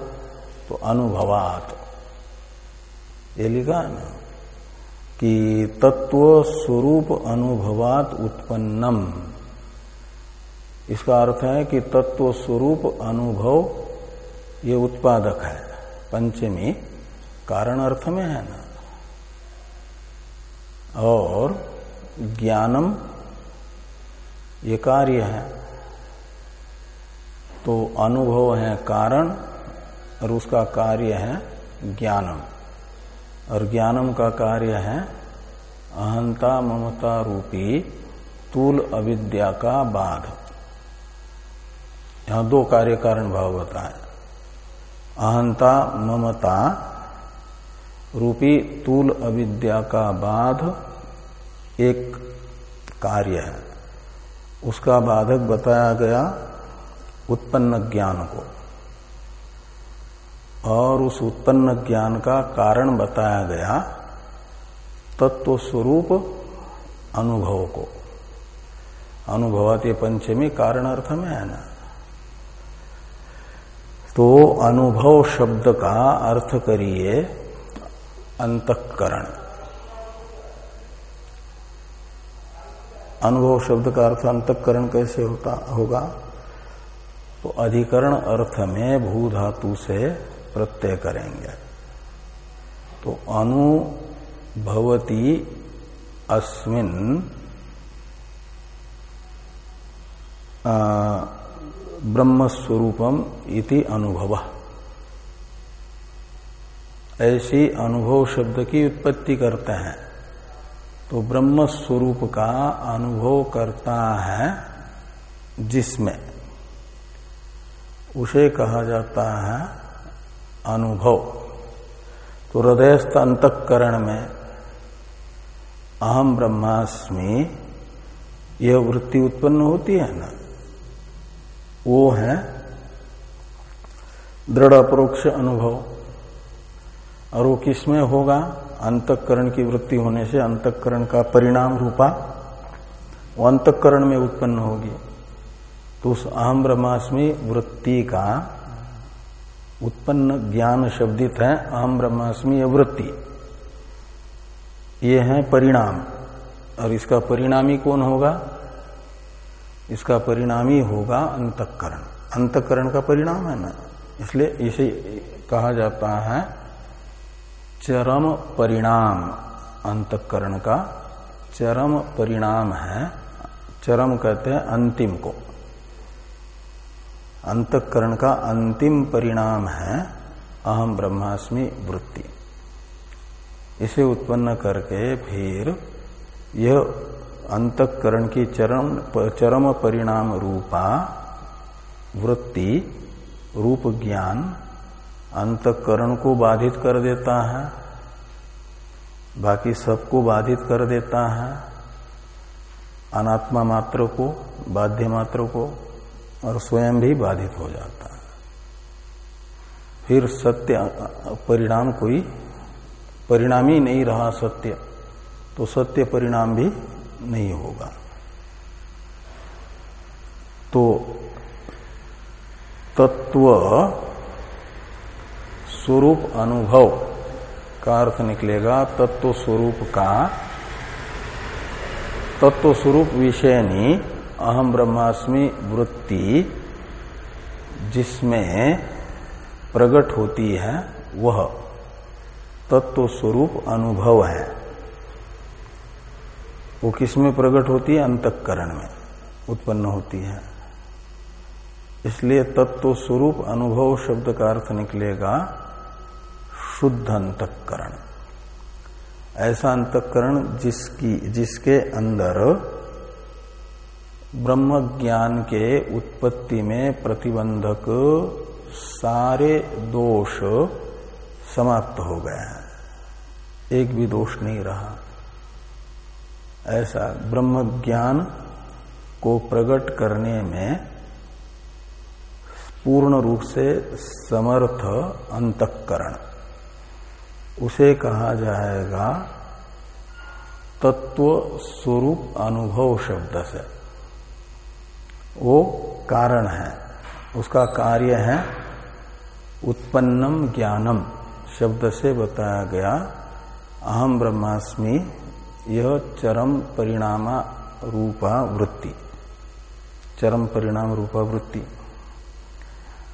तो अनुभवात। ये लिखा है ना? कि तत्व स्वरूप अनुभवात उत्पन्नम। इसका अर्थ है कि तत्व स्वरूप अनुभव ये उत्पादक है। पंचमी कारण अर्थ में है ना? और ज्ञानम ये कार्य है। तो अनुभव है कारण और उसका कार्य है ज्ञानम। और ज्ञानम का कार्य है अहंता ममता रूपी तूल अविद्या का बाध। यहाँ दो कार्य कारण भाव बताए अहंता ममता रूपी तूल अविद्या का बाध एक कार्य है। उसका बाधक बताया गया उत्पन्न ज्ञान को। और उस उत्पन्न ज्ञान का कारण बताया गया तत्व स्वरूप अनुभव को। अनुभवते पंचमी कारण अर्थ में है ना। तो अनुभव शब्द का अर्थ करिए अंतकरण। अनुभव शब्द का अर्थ अंतकरण कैसे होता, होगा? तो अधिकरण अर्थ में भू धातु से प्रत्यय करेंगे। तो अनुभवती अस्मिन ब्रह्मस्वरूपम इति अनुभव। ऐसी अनुभव शब्द की उत्पत्ति करते हैं। तो ब्रह्म स्वरूप का अनुभव करता है जिसमें उसे कहा जाता है अनुभव। तो हृदयस्थ अंतकरण में अहम ब्रह्मास्मि, यह वृत्ति उत्पन्न होती है ना? वो है दृढ़ अपरोक्ष अनुभव। और वो किसमें होगा? अंतकरण की वृत्ति होने से अंतकरण का परिणाम रूपा वो अंतकरण में उत्पन्न होगी। तो उस अहम ब्रह्मास्मि वृत्ति का उत्पन्न ज्ञान शब्दित है अहम ब्रह्मास्मि वृत्ति। ये है परिणाम। और इसका परिणामी कौन होगा? इसका परिणामी होगा अंतकरण। अंतकरण का परिणाम है ना? इसलिए इसे कहा जाता है चरम परिणाम, अंतकरण का चरम परिणाम है। चरम कहते हैं अंतिम को। अंतकरण का अंतिम परिणाम है अहम ब्रह्मास्मि वृत्ति। इसे उत्पन्न करके फिर यह अंतकरण की चरम चरम परिणाम रूपा वृत्ति, रूप ज्ञान अंतकरण को बाधित कर देता है, बाकी सबको बाधित कर देता है, अनात्मा मात्र को, बाध्य मात्र को, और स्वयं भी बाधित हो जाता है। फिर सत्य, परिणाम कोई परिणाम ही नहीं रहा सत्य तो सत्य परिणाम भी नहीं होगा। तो तत्व स्वरूप अनुभव का अर्थ निकलेगा तत्व स्वरूप का। तत्व स्वरूप विषयनी अहम ब्रह्मास्मि वृत्ति जिसमें प्रकट होती है वह तत्व स्वरूप अनुभव है। वो किसमें प्रकट होती है? अंतकरण में उत्पन्न होती है। इसलिए तत्व स्वरूप अनुभव शब्द का अर्थ निकलेगा शुद्ध अंतकरण। ऐसा अंतकरण जिसकी, जिसके अंदर ब्रह्म ज्ञान के उत्पत्ति में प्रतिबंधक सारे दोष समाप्त हो गए हैं। एक भी दोष नहीं रहा। ऐसा ब्रह्म ज्ञान को प्रकट करने में पूर्ण रूप से समर्थ अंतकरण। उसे कहा जाएगा तत्व स्वरूप अनुभव शब्द से। वो कारण है। उसका कार्य है उत्पन्नम ज्ञानम शब्द से बताया गया। अहम ब्रह्मास्मि यह चरम परिणामा रूपा वृत्ति। चरम परिणाम रूपा वृत्ति।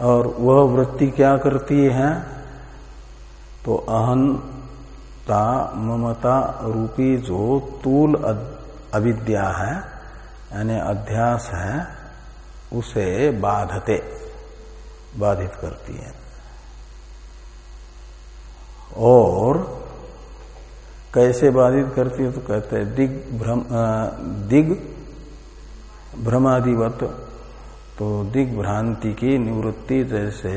और वह वृत्ति क्या करती है? तो अहंता ममता रूपी जो तूल अविद्या है, यानी अध्यास है, उसे बाधते, बाधित करती है। और कैसे बाधित करती है तो कहते हैं, दिग भ्रम दिग भ्रमादिवत। तो दिग भ्रांति की निवृत्ति जैसे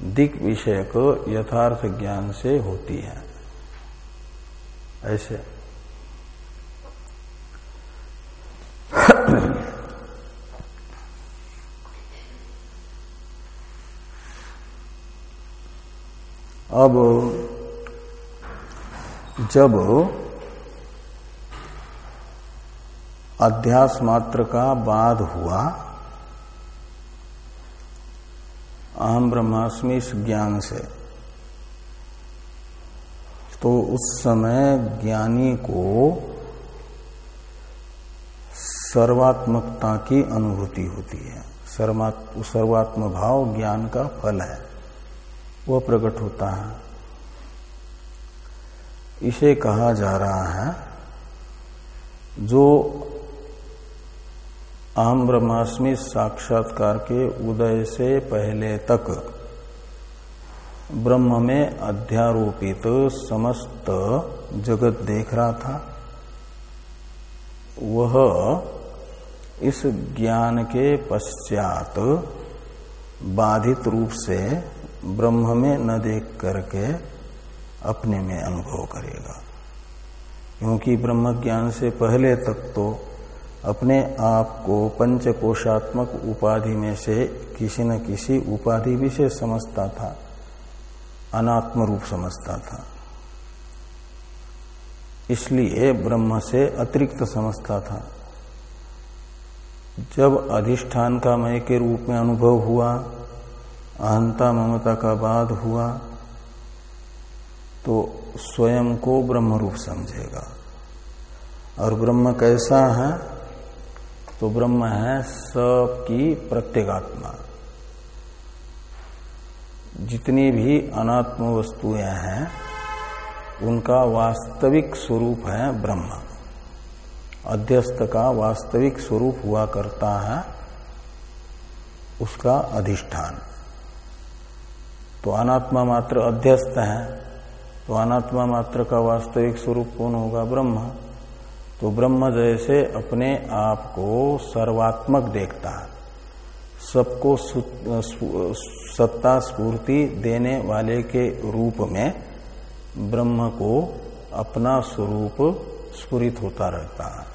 दिग विषय को यथार्थ ज्ञान से होती है। ऐसे। अब जब अध्यास मात्र का बाध हुआ अहम ब्रह्मास्मि इस ज्ञान से। तो उस समय ज्ञानी को सर्वात्मकता की अनुभूति होती है। सर्वात्म भाव ज्ञान का फल है। वह प्रकट होता है। इसे कहा जा रहा है, जो अहम ब्रह्मास्मि साक्षात्कार के उदय से पहले तक ब्रह्म में अध्यारोपित समस्त जगत देख रहा था। वह इस ज्ञान के पश्चात बाधित रूप से ब्रह्म में न देख करके अपने में अनुभव करेगा। क्योंकि ब्रह्म ज्ञान से पहले तक तो अपने आप को पंच पंचकोशात्मक उपाधि में से किसी न किसी उपाधि विशेष समझता था। अनात्म रूप समझता था। इसलिए ब्रह्म से अतिरिक्त समझता था। जब अधिष्ठान का मय के रूप में अनुभव हुआ, अहंता ममता का बाद हुआ तो स्वयं को ब्रह्म रूप समझेगा। और ब्रह्म कैसा है? तो ब्रह्म है सबकी प्रत्येगात्मा। जितनी भी अनात्म वस्तुएँ हैं, उनका वास्तविक स्वरूप है ब्रह्म। अध्यस्त का वास्तविक स्वरूप हुआ करता है उसका अधिष्ठान। तो अनात्मा मात्र अध्यस्त है तो अनात्मा मात्र का वास्तविक स्वरूप कौन होगा ब्रह्म? तो ब्रह्म जैसे अपने आप को सर्वात्मक देखता है। सबको सत्ता स्फूर्ति देने वाले के रूप में ब्रह्म को अपना स्वरूप स्फुरित होता रहता है।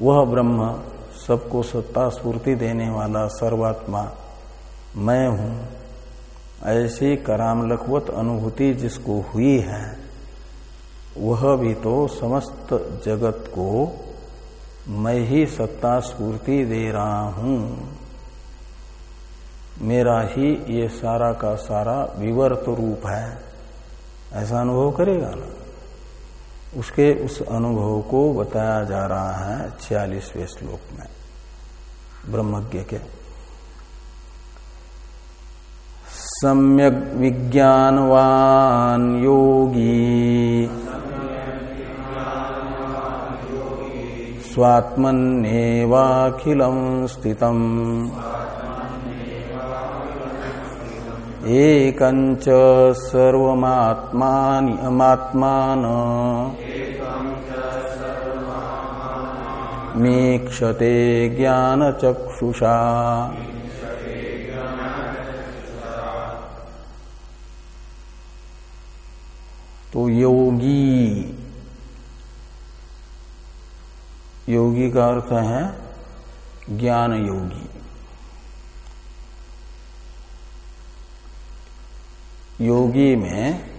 वह ब्रह्म सबको सत्ता स्फूर्ति देने वाला सर्वात्मा मैं हूँ। ऐसी करामलखवत अनुभूति जिसको हुई है वह भी तो समस्त जगत को मैं ही सत्ता स्फूर्ति दे रहा हूँ। मेरा ही ये सारा का सारा विवर्त रूप है। ऐसा अनुभव करेगा ना? उसके उस अनुभव को बताया जा रहा है छियालीसवें श्लोक में। ब्रह्मज्ञ के। सम्यक विज्ञानवान योगी स्वात्मन्नेवाखिलं स्थितम्। एकञ्च सर्वमात्मान मीक्षते ज्ञानचक्षुषा। तो योगी योगी का अर्थ है ज्ञान योगी। योगी में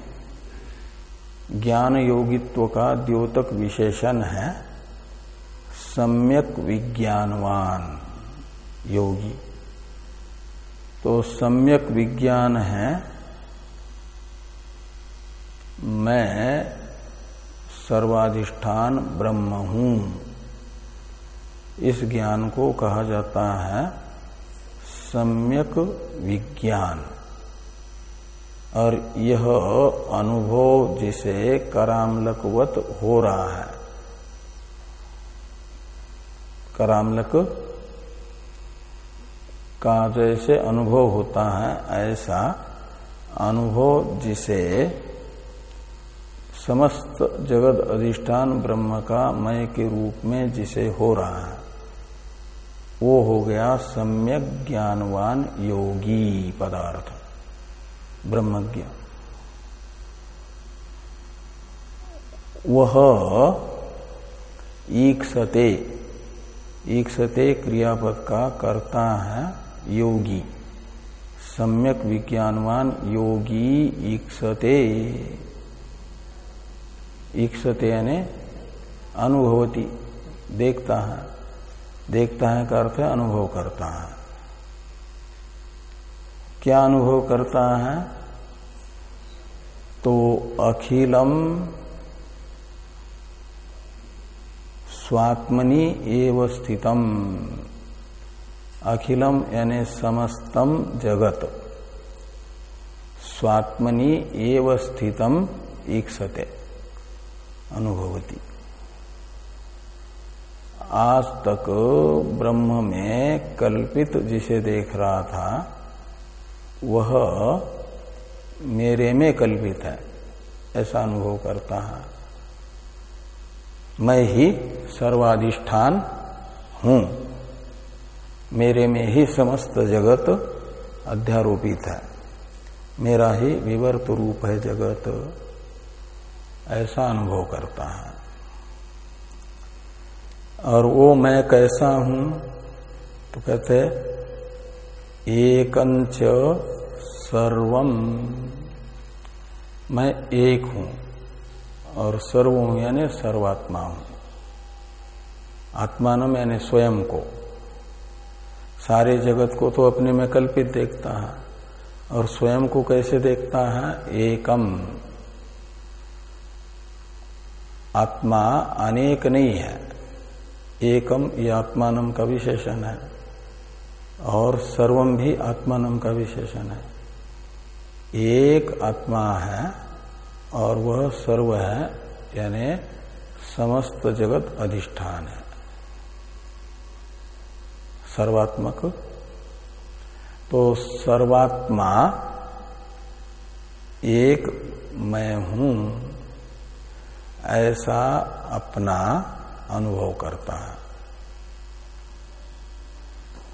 ज्ञान योगित्व का द्योतक विशेषण है सम्यक विज्ञानवान योगी। तो सम्यक विज्ञान है, मैं सर्वाधिष्ठान ब्रह्म हूँ। इस ज्ञान को कहा जाता है सम्यक विज्ञान। और यह अनुभव जिसे करामलकवत हो रहा है। करामलक का जैसे अनुभव होता है, ऐसा अनुभव जिसे समस्त जगत अधिष्ठान ब्रह्म का मय के रूप में जिसे हो रहा है। वो हो गया सम्यक ज्ञानवान योगी पदार्थ, ब्रह्मज्ञ। वह ईक्षते ईक्षते क्रियापद का करता है योगी, सम्यक विज्ञानवान योगी ईक्षते। ईक्षते यानी अनुभवती, देखता है। देखता है का अर्थ है, अनुभव करता है। क्या अनुभव करता है? तो अखिलम स्वात्मनि एव स्थितम। अखिलम यानी समस्तम जगत। स्वात्मनि एव स्थितम, ईक्षते, अनुभवती। आज तक ब्रह्म में कल्पित जिसे देख रहा था, वह मेरे में कल्पित है, ऐसा अनुभव करता है। मैं ही सर्वाधिष्ठान हूँ। मेरे में ही समस्त जगत अध्यारोपित है। मेरा ही विवर्त रूप है जगत। ऐसा अनुभव करता है। और वो मैं कैसा हूँ? तो कहते एकंच सर्वम। मैं एक हूँ और सर्व हूँ यानी सर्वात्मा हूँ। आत्मान यानी स्वयं को। सारे जगत को तो अपने में कल्पित देखता है और स्वयं को कैसे देखता है? एकम। आत्मा अनेक नहीं है। एकम ये आत्मानम का विशेषण है। और सर्वम भी आत्मानम का विशेषण है। एक आत्मा है और वह सर्व है, यानी समस्त जगत अधिष्ठान है। सर्वात्मक। तो सर्वात्मा, एक मैं हूँ, ऐसा अपना अनुभव करता है।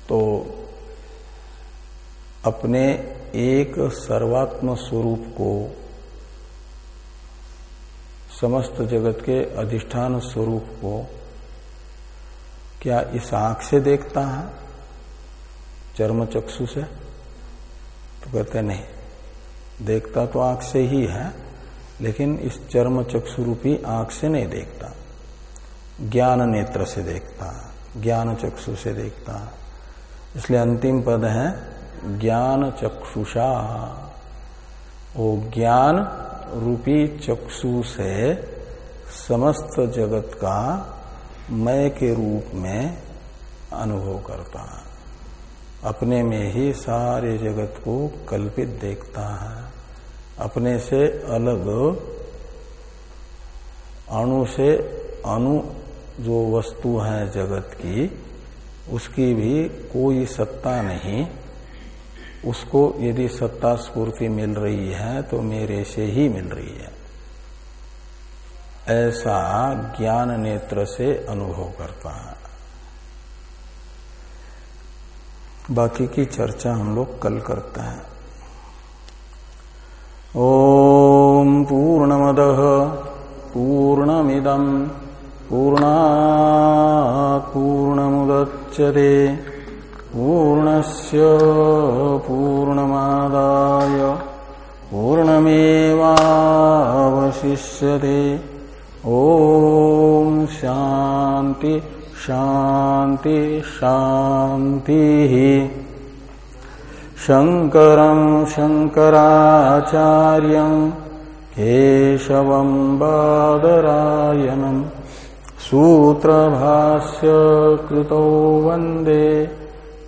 तो अपने एक सर्वात्म स्वरूप को समस्त जगत के अधिष्ठान स्वरूप को क्या इस आँख से देखता है? चर्म चक्षु से? तो कहते नहीं, देखता तो आँख से ही है, लेकिन इस चर्म चक्षु रूपी आँख से नहीं देखता। ज्ञान नेत्र से देखता ज्ञान चक्षु से देखता। इसलिए अंतिम पद है ज्ञान चक्षुषा वो ज्ञान रूपी चक्षु से समस्त जगत का मय के रूप में अनुभव करता है। अपने में ही सारे जगत को कल्पित देखता है। अपने से अलग, अणु से अणु जो वस्तु है जगत की, उसकी भी कोई सत्ता नहीं। उसको यदि सत्ता स्फूर्ति मिल रही है तो मेरे से ही मिल रही है। ऐसा ज्ञान नेत्र से अनुभव करता है। बाकी की चर्चा हम लोग कल करते हैं। ओम पूर्णमद, पूर्णमिदम। पूर्णा पूर्णमुदच्यते। पूर्णस्य पूर्णमादाय। पूर्णमेवावशिष्यते। ॐ शान्ति शान्ति शान्तिः। शङ्करम् शङ्कराचार्यम् केशवम् बादरायणम्। सूत्रभास्य कृतो वंदे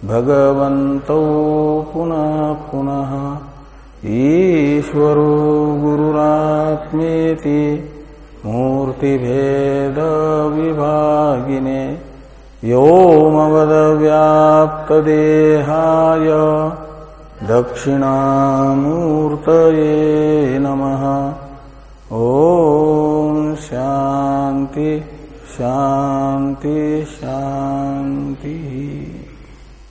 भगवन्तौ पुनः पुनः। ईश्वरो गुरुरात्मेति मूर्तिभेदविभागिने व्योमवदव्याप्तदेहाय दक्षिणामूर्तये नमः। ॐ शान्ति। शान्ति शान्ति